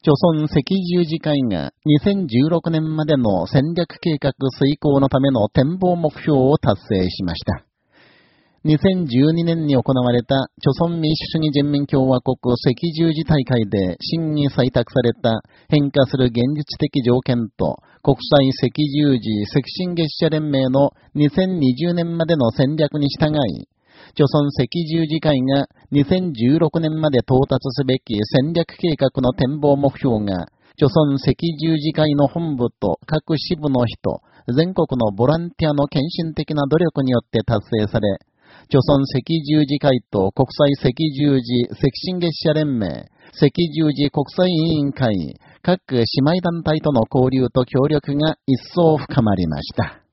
朝鮮赤十字会が2016年までの戦略計画遂行のための展望目標を達成しました。2012年に行われた、朝鮮民主主義人民共和国赤十字大会で審議採択された変化する現実的条件と国際赤十字赤新月謝連盟の2020年までの戦略に従い、朝鮮赤十字会が2016年まで到達すべき戦略計画の展望目標が、朝鮮赤十字会の本部と各支部の人、全国のボランティアの献身的な努力によって達成され、朝鮮赤十字会と国際赤十字赤新月謝連盟、赤十字国際委員会、各姉妹団体との交流と協力が一層深まりました。